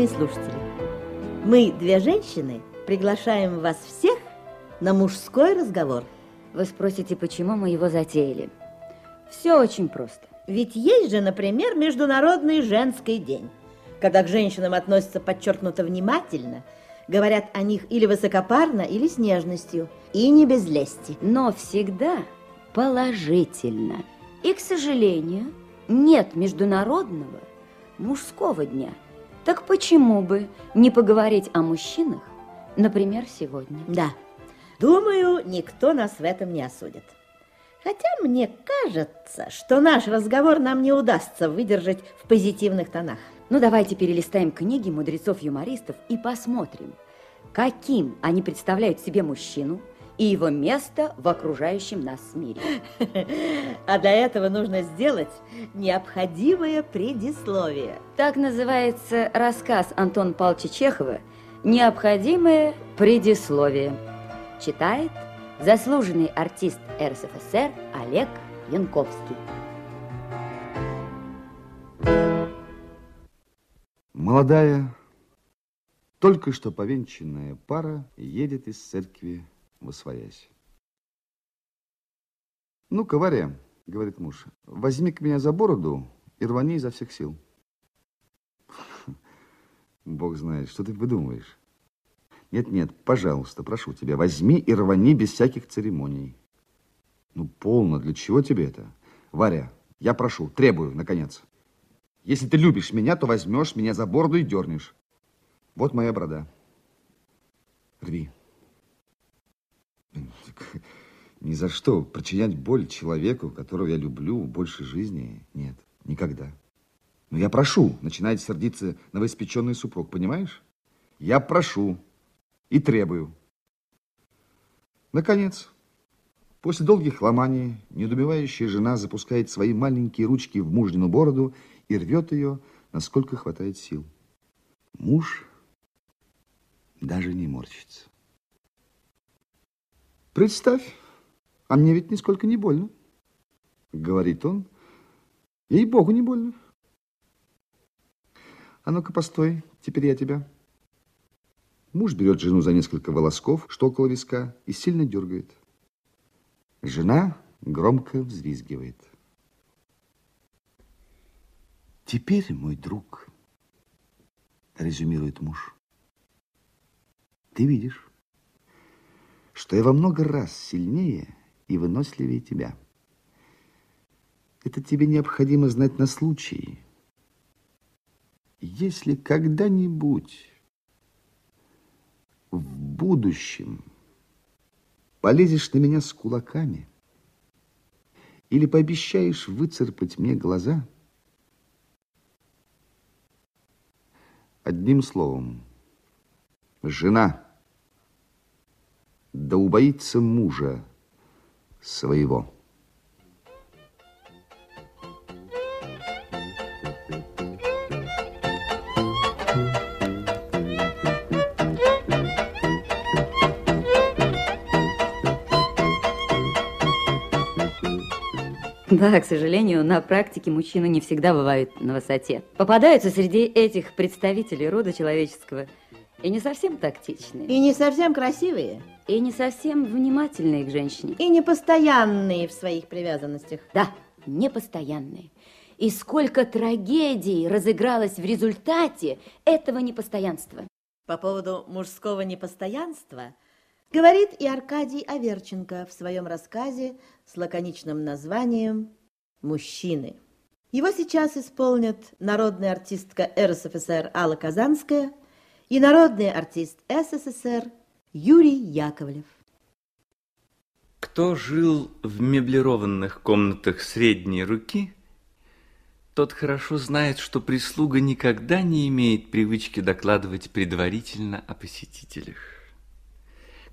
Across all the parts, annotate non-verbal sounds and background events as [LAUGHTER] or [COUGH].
Уважаемые слушатели, мы, две женщины, приглашаем вас всех на мужской разговор. Вы спросите, почему мы его затеяли? Все очень просто. Ведь есть же, например, Международный женский день, когда к женщинам относятся подчеркнуто внимательно, говорят о них или высокопарно, или с нежностью, и не без лести. Но всегда положительно. И, к сожалению, нет Международного мужского дня. Так почему бы не поговорить о мужчинах, например, сегодня? Да, думаю, никто нас в этом не осудит. Хотя мне кажется, что наш разговор нам не удастся выдержать в позитивных тонах. Ну, давайте перелистаем книги мудрецов-юмористов и посмотрим, каким они представляют себе мужчину и его место в окружающем нас мире. А для этого нужно сделать необходимое предисловие. Так называется рассказ Антона Павловича Чехова «Необходимое предисловие». Читает заслуженный артист РСФСР Олег Янковский. Молодая, только что повенчанная пара едет из церкви в. «Ну-ка, Варя, — говорит муж, — возьми-ка меня за бороду и рвани изо всех сил». [LAUGHS] Бог знает, что ты выдумываешь. Нет-нет, пожалуйста, прошу тебя, возьми и рвани без всяких церемоний. Ну, полно, для чего тебе это? Варя, я прошу, требую, наконец. Если ты любишь меня, то возьмешь меня за бороду и дернешь. Вот моя борода. Рви. Ни за что причинять боль человеку, которого я люблю больше жизни, нет, никогда. Но я прошу, начинает сердиться новоиспеченный супруг, понимаешь? Я прошу, и требую. Наконец, после долгих ломаний, недумевающая жена запускает свои маленькие ручки в мужнину бороду и рвет ее, насколько хватает сил. Муж даже не морщится. Представь, а мне ведь нисколько не больно, говорит он. Ей-богу, не больно. А ну-ка, постой, теперь я тебя. Муж берет жену за несколько волосков, что около виска, и сильно дергает. Жена громко взвизгивает. Теперь, мой друг, резюмирует муж, ты видишь, что я во много раз сильнее и выносливее тебя. Это тебе необходимо знать на случай, если когда-нибудь в будущем полезешь на меня с кулаками или пообещаешь выцарпать мне глаза, одним словом, жена, да убоится мужа своего. Да, к сожалению, на практике мужчины не всегда бывают на высоте. Попадаются среди этих представителей рода человеческого и не совсем тактичные. И не совсем красивые. И не совсем внимательные к женщине. И непостоянные в своих привязанностях. Да, непостоянные. И сколько трагедий разыгралось в результате этого непостоянства. По поводу мужского непостоянства – Говорит и Аркадий Аверченко в своем рассказе с лаконичным названием «Мужчины». Его сейчас исполнят народная артистка РСФСР Алла Казанская и народный артист СССР Юрий Яковлев. Кто жил в меблированных комнатах средней руки, тот хорошо знает, что прислуга никогда не имеет привычки докладывать предварительно о посетителях.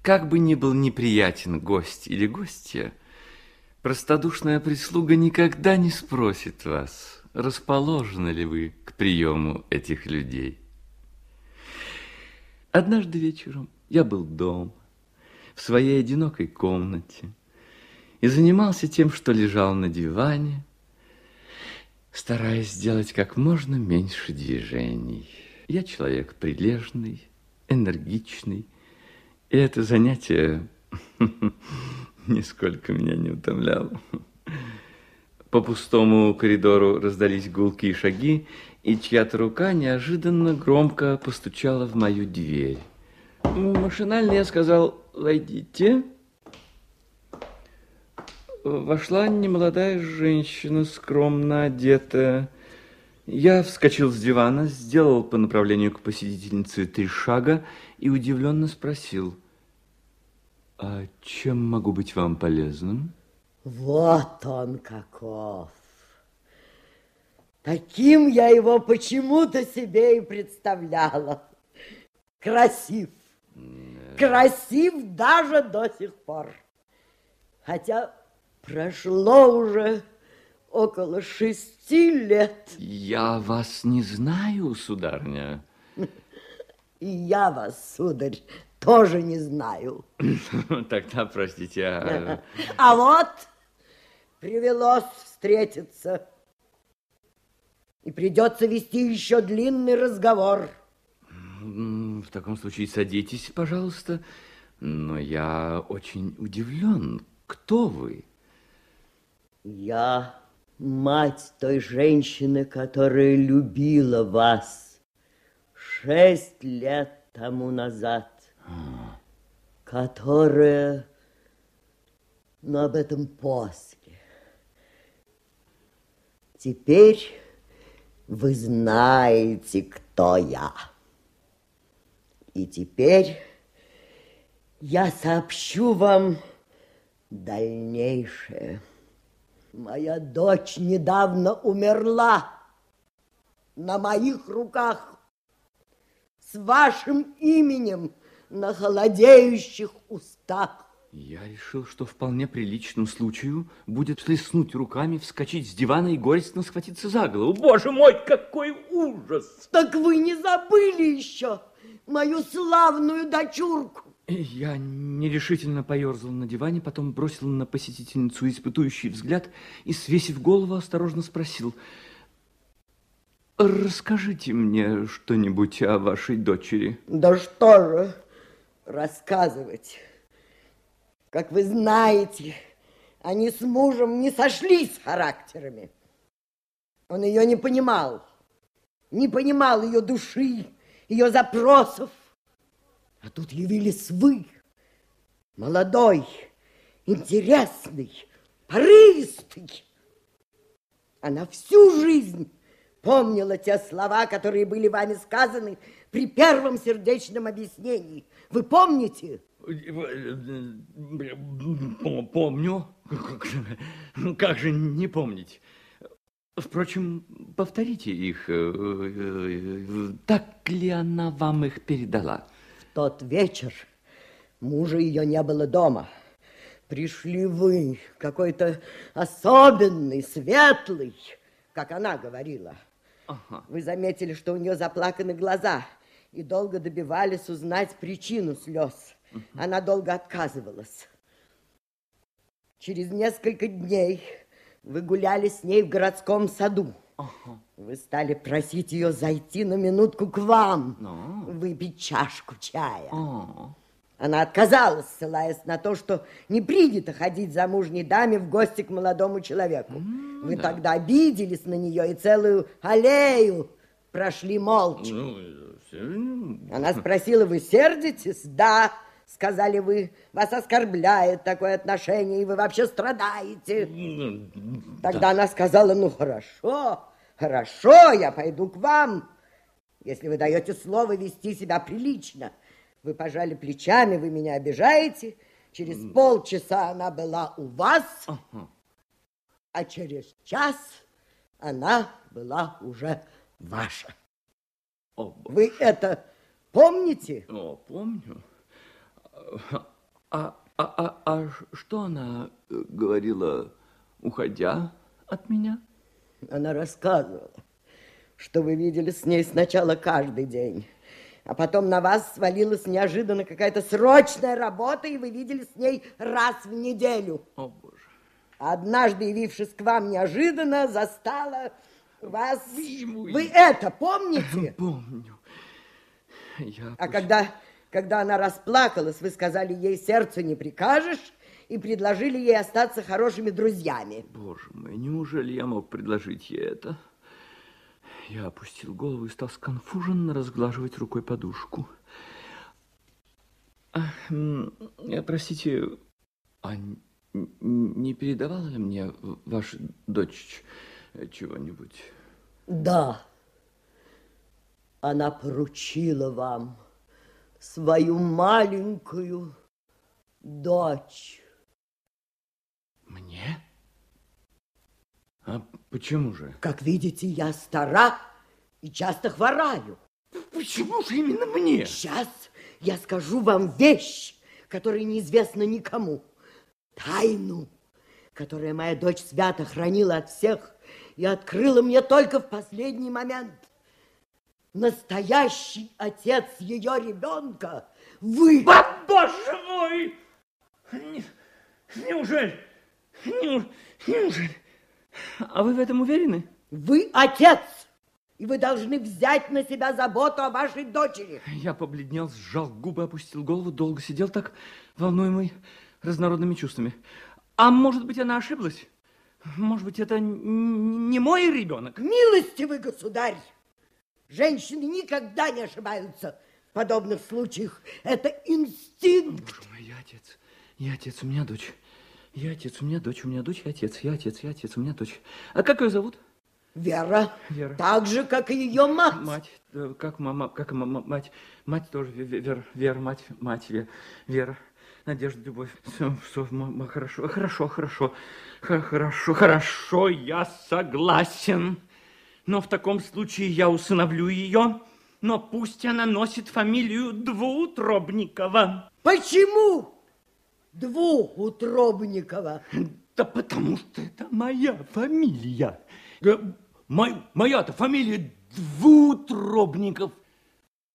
Как бы ни был неприятен гость или гостья, простодушная прислуга никогда не спросит вас, расположены ли вы к приему этих людей. Однажды вечером я был дома, в своей одинокой комнате, и занимался тем, что лежал на диване, стараясь сделать как можно меньше движений. Я человек прилежный, энергичный, и это занятие [LAUGHS] нисколько меня не утомляло. По пустому коридору раздались гулкие шаги, и чья-то рука неожиданно громко постучала в мою дверь. Машинально я сказал «Войдите». Вошла немолодая женщина, скромно одетая. Я вскочил с дивана, сделал по направлению к посетительнице три шага и удивленно спросил, «А чем могу быть вам полезным?» Вот он каков. Таким я его почему-то себе и представляла. Красив. Красив даже до сих пор. Хотя прошло уже около шести лет. Я вас не знаю, сударня. И я вас, сударь, тоже не знаю. [LAUGHS] Тогда, простите, а... А вот привелось встретиться. И придется вести еще длинный разговор. В таком случае садитесь, пожалуйста. Но я очень удивлен. Кто вы? Я мать той женщины, которая любила вас шесть лет тому назад. А. Которая... Но об этом после. Теперь вы знаете, кто я. И теперь я сообщу вам дальнейшее. Моя дочь недавно умерла на моих руках с вашим именем на холодеющих устах. Я решил, что вполне приличным случаю будет плеснуть руками, вскочить с дивана и горестно схватиться за голову. Боже мой, какой ужас! Так вы не забыли еще мою славную дочурку? Я нерешительно поерзал на диване, потом бросил на посетительницу испытующий взгляд и, свесив голову, осторожно спросил, «Расскажите мне что-нибудь о вашей дочери». «Да что же рассказывать?» Как вы знаете, они с мужем не сошлись характерами. Он ее не понимал, не понимал ее души, ее запросов. А тут явились вы, молодой, интересный, порывистый. Она всю жизнь помнила те слова, которые были вами сказаны при первом сердечном объяснении. Вы помните? Помню. Как же не помнить? Впрочем, повторите их. Так ли она вам их передала? В тот вечер мужа ее не было дома. Пришли вы, какой-то особенный, светлый, как она говорила. Ага. Вы заметили, что у нее заплаканы глаза, и долго добивались узнать причину слез. Она долго отказывалась. Через несколько дней вы гуляли с ней в городском саду. Ага. Вы стали просить ее зайти на минутку к вам, Но. выпить чашку чая. О. Она отказалась, ссылаясь на то, что не принято ходить замужней даме в гости к молодому человеку. Mm, Вы да. тогда обиделись на нее и целую аллею прошли молча. Ну, Она спросила, вы сердитесь? Да сказали вы, вас оскорбляет такое отношение, и вы вообще страдаете. Тогда да. она сказала, ну хорошо, хорошо, я пойду к вам, если вы даете слово вести себя прилично. Вы пожали плечами, вы меня обижаете. Через полчаса она была у вас, а через час она была уже ваша. Вы это помните? О, помню. А, а, а, а что она э, говорила, уходя от меня? Она рассказывала, что вы видели с ней сначала каждый день, а потом на вас свалилась неожиданно какая-то срочная работа, и вы видели с ней раз в неделю. О, Боже. Однажды, явившись к вам неожиданно, застала вас... Вы это помните? [LAUGHS] Помню. Я А пусть- когда, когда она расплакалась, вы сказали ей, сердцу не прикажешь, и предложили ей остаться хорошими друзьями. Боже мой, неужели я мог предложить ей это? Я опустил голову и стал сконфуженно разглаживать рукой подушку. А, простите, а не передавала ли мне ваша дочь чего-нибудь? Да, она поручила вам свою маленькую дочь. Мне? А почему же? Как видите, я стара и часто хвораю. Почему же именно мне? Сейчас я скажу вам вещь, которая неизвестна никому. Тайну, которую моя дочь свято хранила от всех и открыла мне только в последний момент. Настоящий отец ее ребенка вы. А, Боже мой! Не- неужели? Неу- неужели? А вы в этом уверены? Вы отец, и вы должны взять на себя заботу о вашей дочери. Я побледнел, сжал губы, опустил голову, долго сидел так, волнуемый разнородными чувствами. А может быть, она ошиблась? Может быть, это не мой ребенок? Милостивый государь, женщины никогда не ошибаются в подобных случаях. Это инстинкт. Боже мой, я отец. Я отец, у меня дочь. Я отец, у меня дочь, у меня дочь, я отец, я отец, я отец, у меня дочь. А как ее зовут? Вера, Вера. так же, как и ее мать. Мать, э, как мама, как мама, мать, мать тоже, Ве- Ве- Вера, Вера, мать, мать, Ве- Вера, Надежда, любовь, все, все, хорошо, хорошо, хорошо, хорошо, хорошо, я согласен. Но в таком случае я усыновлю ее, но пусть она носит фамилию Двуутробникова. Почему Двуутробникова? Да потому что это моя фамилия. Э, мой- Моя-то фамилия Двуутробников.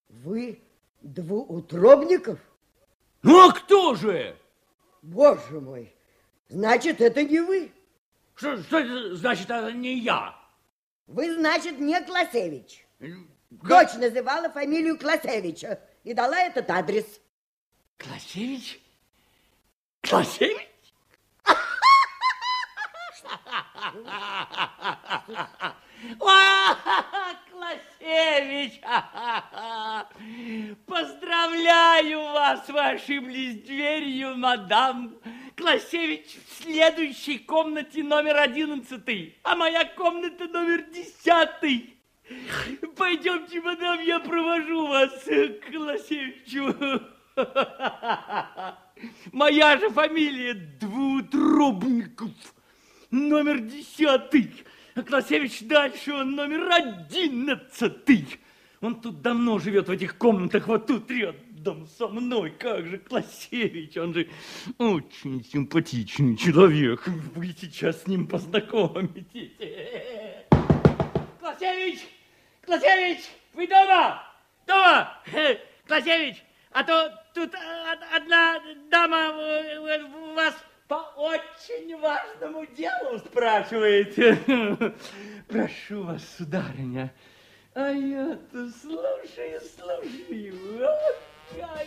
Вы Двуутробников? Ну а кто же? Боже мой, значит, это не вы. Что, что значит, это не я? Вы, значит, не Класевич. Как- Дочь называла фамилию Класевича и дала этот адрес. Класевич? Класевич? Класевич! Поздравляю вас, вы ошиблись дверью, мадам. Класевич в следующей комнате номер одиннадцатый, а моя комната номер десятый. Пойдемте, мадам, я провожу вас к Класевичу. Моя же фамилия Двуутробников, номер десятый. А Класевич дальше, он номер одиннадцатый. Он тут давно живет в этих комнатах, вот тут рядом со мной. Как же Класевич, он же очень симпатичный человек. Вы сейчас с ним познакомитесь. Класевич! Класевич! Вы дома? Дома? Класевич, а то тут одна дама вас по очень важному делу спрашивает. Прошу вас, сударыня. А я-то слушаю, слушаю. А.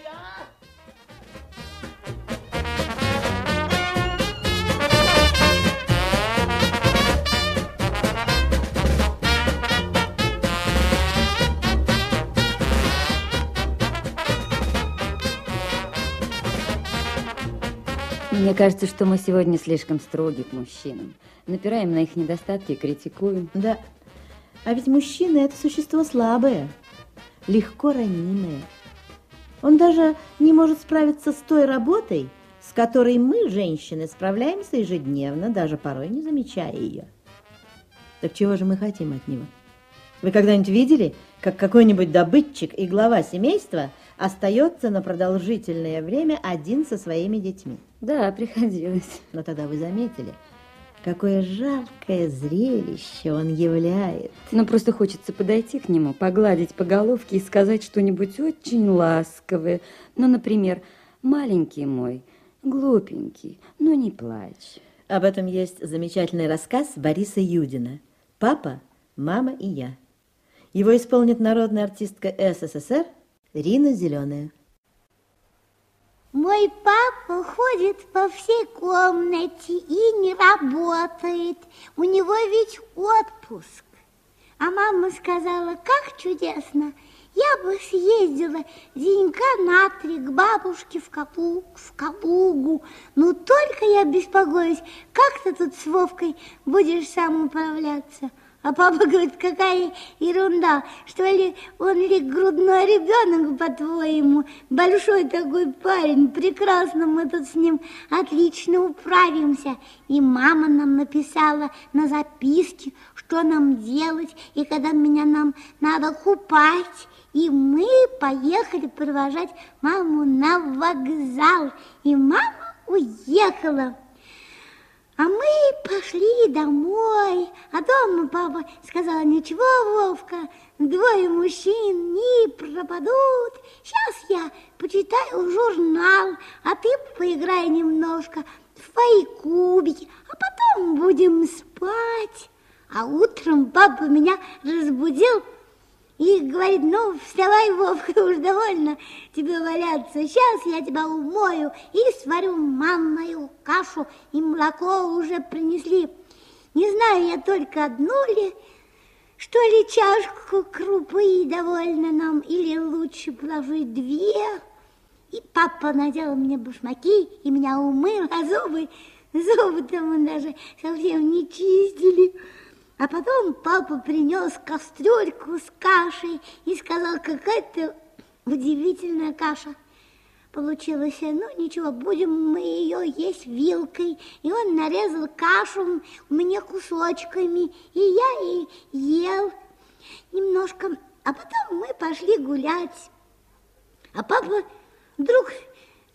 Мне кажется, что мы сегодня слишком строги к мужчинам. Напираем на их недостатки и критикуем. Да. А ведь мужчина – это существо слабое, легко ранимое. Он даже не может справиться с той работой, с которой мы, женщины, справляемся ежедневно, даже порой не замечая ее. Так чего же мы хотим от него? Вы когда-нибудь видели, как какой-нибудь добытчик и глава семейства остается на продолжительное время один со своими детьми? Да, приходилось. Но тогда вы заметили, какое жаркое зрелище он являет. Но просто хочется подойти к нему, погладить по головке и сказать что-нибудь очень ласковое. Ну, например, «Маленький мой, глупенький, ну не плачь». Об этом есть замечательный рассказ Бориса Юдина «Папа, мама и я». Его исполнит народная артистка СССР Рина Зеленая. Мой папа ходит по всей комнате и не работает. У него ведь отпуск. А мама сказала, как чудесно, я бы съездила денька на три к бабушке в, Капу, в Калугу. Но только я беспокоюсь, как ты тут с Вовкой будешь сам управляться? А папа говорит, какая ерунда, что ли он ли грудной ребенок, по-твоему, большой такой парень, прекрасно мы тут с ним отлично управимся. И мама нам написала на записке, что нам делать, и когда меня нам надо купать. И мы поехали провожать маму на вокзал, и мама уехала. А мы пошли домой, а дома папа сказал, ничего, Вовка, двое мужчин не пропадут. Сейчас я почитаю журнал, а ты поиграй немножко в твои кубики, а потом будем спать. А утром папа меня разбудил и говорит, ну, вставай, Вовка, [LAUGHS] уж довольно тебе валяться. Сейчас я тебя умою и сварю манную кашу, и молоко уже принесли. Не знаю я только одну ли, что ли, чашку крупы довольно нам, или лучше положить две. И папа надел мне башмаки и меня умыл, а зубы, зубы-то мы даже совсем не чистили. А потом папа принес кастрюльку с кашей и сказал, какая-то удивительная каша. Получилось, ну ничего, будем мы ее есть вилкой. И он нарезал кашу мне кусочками, и я и ел немножко. А потом мы пошли гулять. А папа вдруг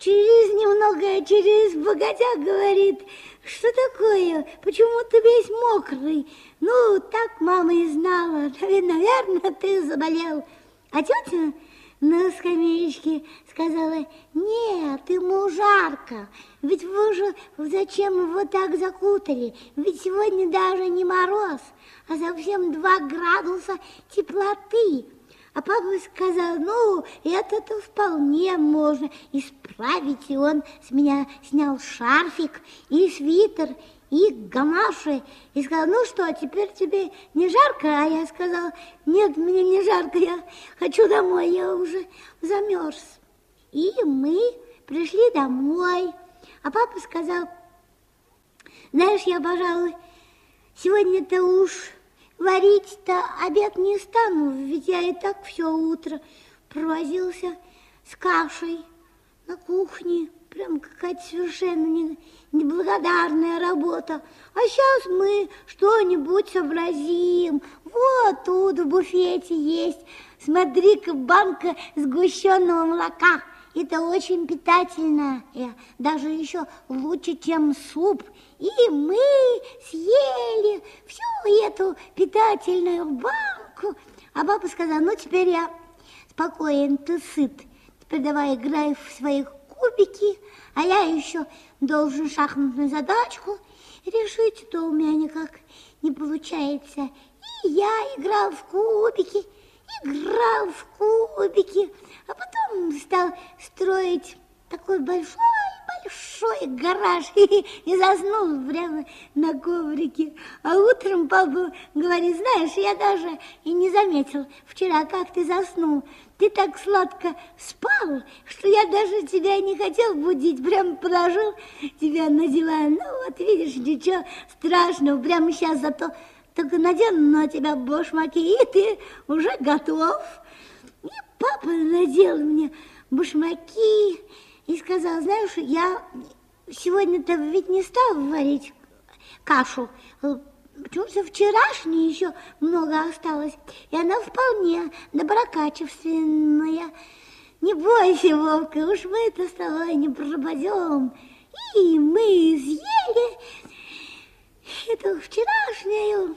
через немного, через богатя говорит, что такое, почему ты весь мокрый? Ну, так мама и знала. Наверное, ты заболел. А тетя на скамеечке сказала, нет, ему жарко. Ведь вы же зачем его так закутали? Ведь сегодня даже не мороз, а совсем два градуса теплоты. А папа сказал, ну, это-то вполне можно исправить. И он с меня снял шарфик и свитер, и гамаши, и сказал, ну что, теперь тебе не жарко? А я сказала, нет, мне не жарко, я хочу домой, я уже замерз. И мы пришли домой, а папа сказал, знаешь, я, пожалуй, сегодня-то уж варить-то обед не стану, ведь я и так все утро провозился с кашей на кухне, прям какая-то совершенно не неблагодарная работа. А сейчас мы что-нибудь сообразим. Вот тут в буфете есть, смотри-ка, банка сгущенного молока. Это очень питательно, и даже еще лучше, чем суп. И мы съели всю эту питательную банку. А папа сказал, ну теперь я спокоен, ты сыт. Теперь давай играй в свои кубики, а я еще должен шахматную задачку решить, то у меня никак не получается. И я играл в кубики, играл в кубики, а потом стал строить такой большой большой гараж [LAUGHS] и заснул прямо на коврике. А утром папа говорит, знаешь, я даже и не заметил вчера, как ты заснул. Ты так сладко спал, что я даже тебя не хотел будить. Прям положил тебя на диван. Ну вот видишь, ничего страшного. Прямо сейчас зато только надену на тебя башмаки, и ты уже готов. И папа надел мне башмаки и сказал, знаешь, я сегодня-то ведь не стал варить кашу, Почему-то вчерашней еще много осталось, и она вполне доброкачественная. Не бойся, Вовка, уж мы это с тобой не пропадем. И мы съели эту вчерашнюю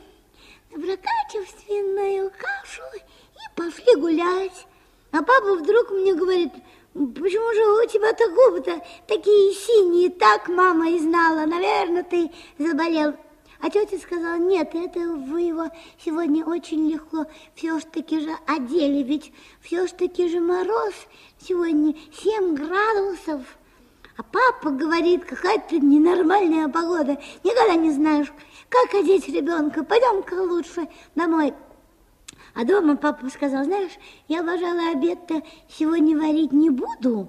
доброкачественную кашу и пошли гулять. А папа вдруг мне говорит, почему же у тебя-то губы-то такие синие? Так мама и знала, наверное, ты заболел. А тетя сказала, нет, это вы его сегодня очень легко все-таки же одели, ведь все-таки же мороз сегодня 7 градусов. А папа говорит, какая-то ненормальная погода, никогда не знаешь, как одеть ребенка, пойдем-ка лучше домой. А дома папа сказал, знаешь, я, пожалуй, обед-то сегодня варить не буду,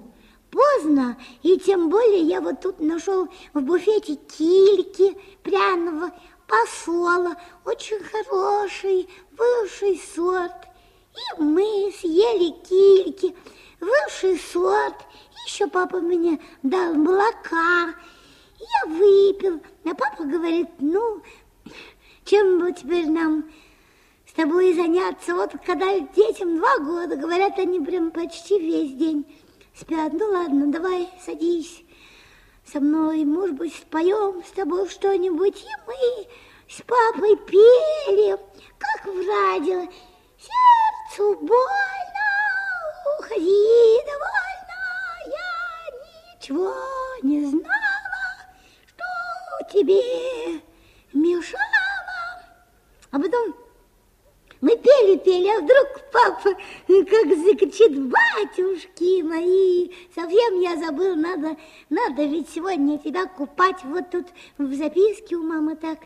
поздно, и тем более я вот тут нашел в буфете кильки пряного посола, очень хороший, высший сорт. И мы съели кильки, высший сорт. Еще папа мне дал молока. Я выпил. А папа говорит, ну, чем бы теперь нам с тобой заняться? Вот когда детям два года, говорят, они прям почти весь день спят. Ну ладно, давай садись со мной, может быть, споем с тобой что-нибудь. И мы с папой пели, как в радио. Сердцу больно, уходи довольно, я ничего не знала, что тебе мешало. А потом мы пели-пели, а вдруг папа как закричит, батюшки мои, совсем я забыл, надо, надо ведь сегодня тебя купать. Вот тут в записке у мамы так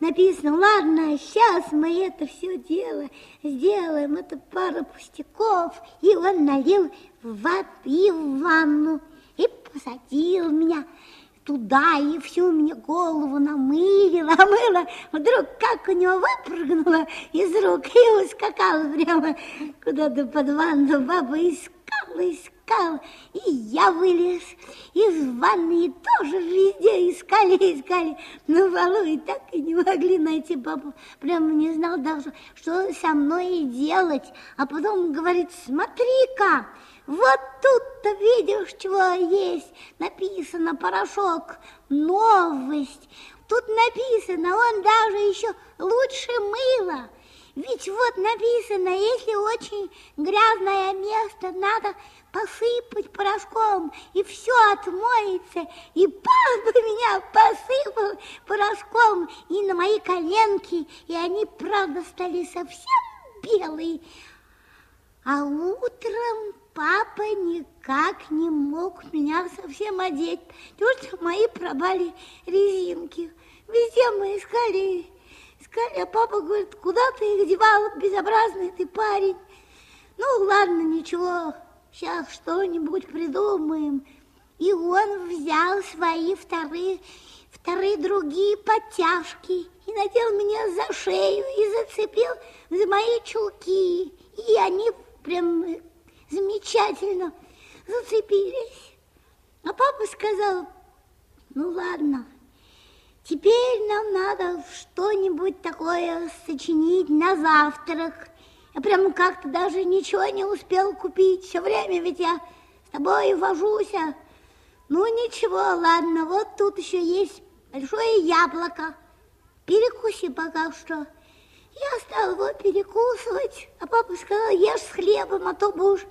написано, ладно, сейчас мы это все дело сделаем, это пара пустяков. И он налил воды в ванну и посадил меня туда и всю мне голову намылила, [LAUGHS] омыла. Вдруг как у него выпрыгнула из рук и ускакала прямо куда-то под ванну. Баба искала, искала, и я вылез из ванны, и тоже везде искали, [LAUGHS] искали на полу, и так и не могли найти папу. Прямо не знал даже, что со мной делать. А потом говорит, смотри-ка, вот тут-то видишь, чего есть. Написано порошок, новость. Тут написано, он даже еще лучше мыла. Ведь вот написано, если очень грязное место, надо посыпать порошком, и все отмоется. И папа меня посыпал порошком и на мои коленки, и они, правда, стали совсем белые. А утром папа никак не мог меня совсем одеть, потому что мои пропали резинки. Везде мы искали, искали, а папа говорит, куда ты их девал, безобразный ты парень. Ну, ладно, ничего, сейчас что-нибудь придумаем. И он взял свои вторые, вторые другие подтяжки и надел меня за шею и зацепил за мои чулки. И они прям замечательно зацепились. А папа сказал, ну ладно, теперь нам надо что-нибудь такое сочинить на завтрак. Я прям как-то даже ничего не успел купить. Все время ведь я с тобой вожусь. А. Ну ничего, ладно, вот тут еще есть большое яблоко. Перекуси пока что. Я стала его перекусывать, а папа сказал, ешь с хлебом, а то будешь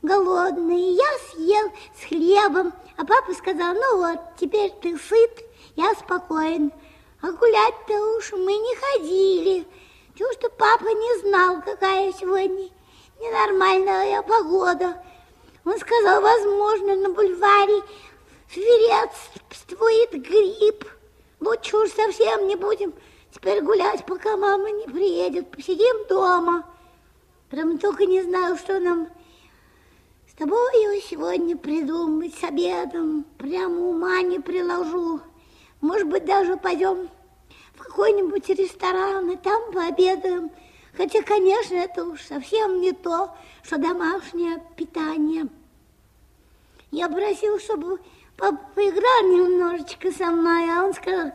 голодный. Я съел с хлебом, а папа сказал, ну вот, теперь ты сыт, я спокоен. А гулять-то уж мы не ходили, что папа не знал, какая сегодня ненормальная погода. Он сказал, возможно, на бульваре свирепствует грипп. Лучше уж совсем не будем Теперь гулять, пока мама не приедет. Посидим дома. Прям только не знаю, что нам с тобой сегодня придумать с обедом. Прямо ума не приложу. Может быть, даже пойдем в какой-нибудь ресторан и там пообедаем. Хотя, конечно, это уж совсем не то, что домашнее питание. Я просил, чтобы папа поиграл немножечко со мной, а он сказал,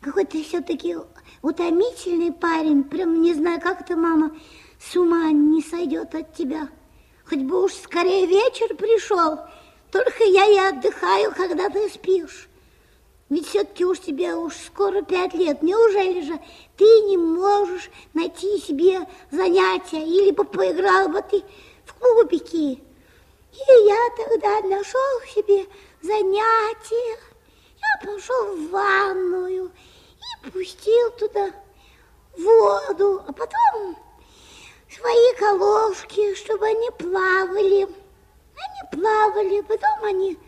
какой ты все-таки утомительный парень, прям не знаю, как ты, мама, с ума не сойдет от тебя. Хоть бы уж скорее вечер пришел, только я и отдыхаю, когда ты спишь. Ведь все-таки уж тебе уж скоро пять лет. Неужели же ты не можешь найти себе занятия или бы поиграл бы ты в клубики? И я тогда нашел себе занятие. Я пошел в ванную и пустил туда воду, а потом свои колошки, чтобы они плавали. Они плавали, потом они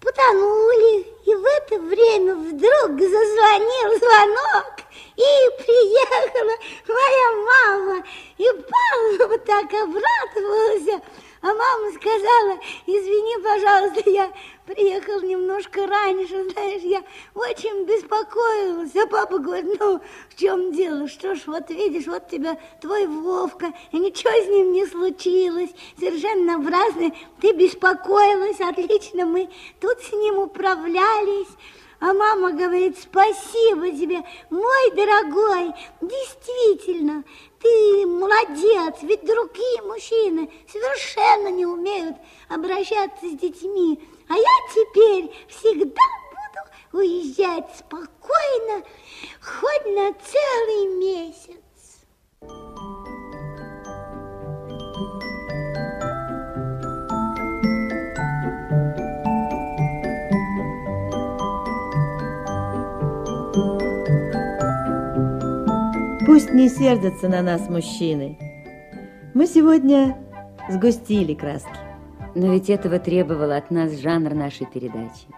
потонули, и в это время вдруг зазвонил звонок, и приехала моя мама, и папа так обрадовался, а мама сказала, извини, пожалуйста, я приехал немножко раньше, знаешь, я очень беспокоилась. А папа говорит, ну, в чем дело? Что ж, вот видишь, вот тебя твой Вовка, и ничего с ним не случилось. Совершенно напрасно ты беспокоилась, отлично, мы тут с ним управлялись. А мама говорит, спасибо тебе, мой дорогой, действительно, ты молодец, ведь другие мужчины совершенно не умеют обращаться с детьми. А я теперь всегда буду уезжать спокойно, хоть на целый месяц. Пусть не сердятся на нас мужчины. Мы сегодня сгустили краски. Но ведь этого требовал от нас жанр нашей передачи.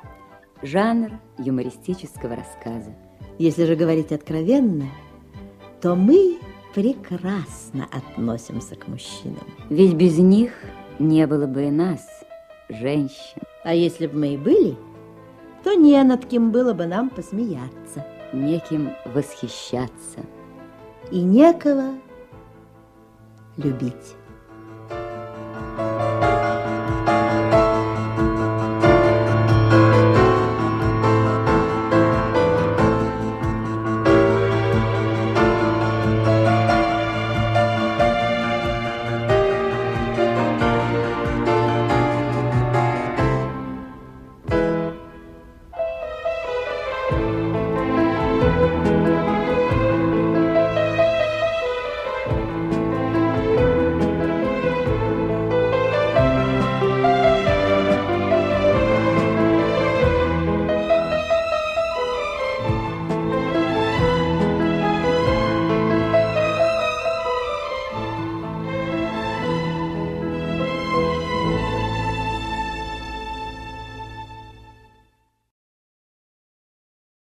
Жанр юмористического рассказа. Если же говорить откровенно, то мы прекрасно относимся к мужчинам. Ведь без них не было бы и нас, женщин. А если бы мы и были, то не над кем было бы нам посмеяться. Неким восхищаться и некого любить.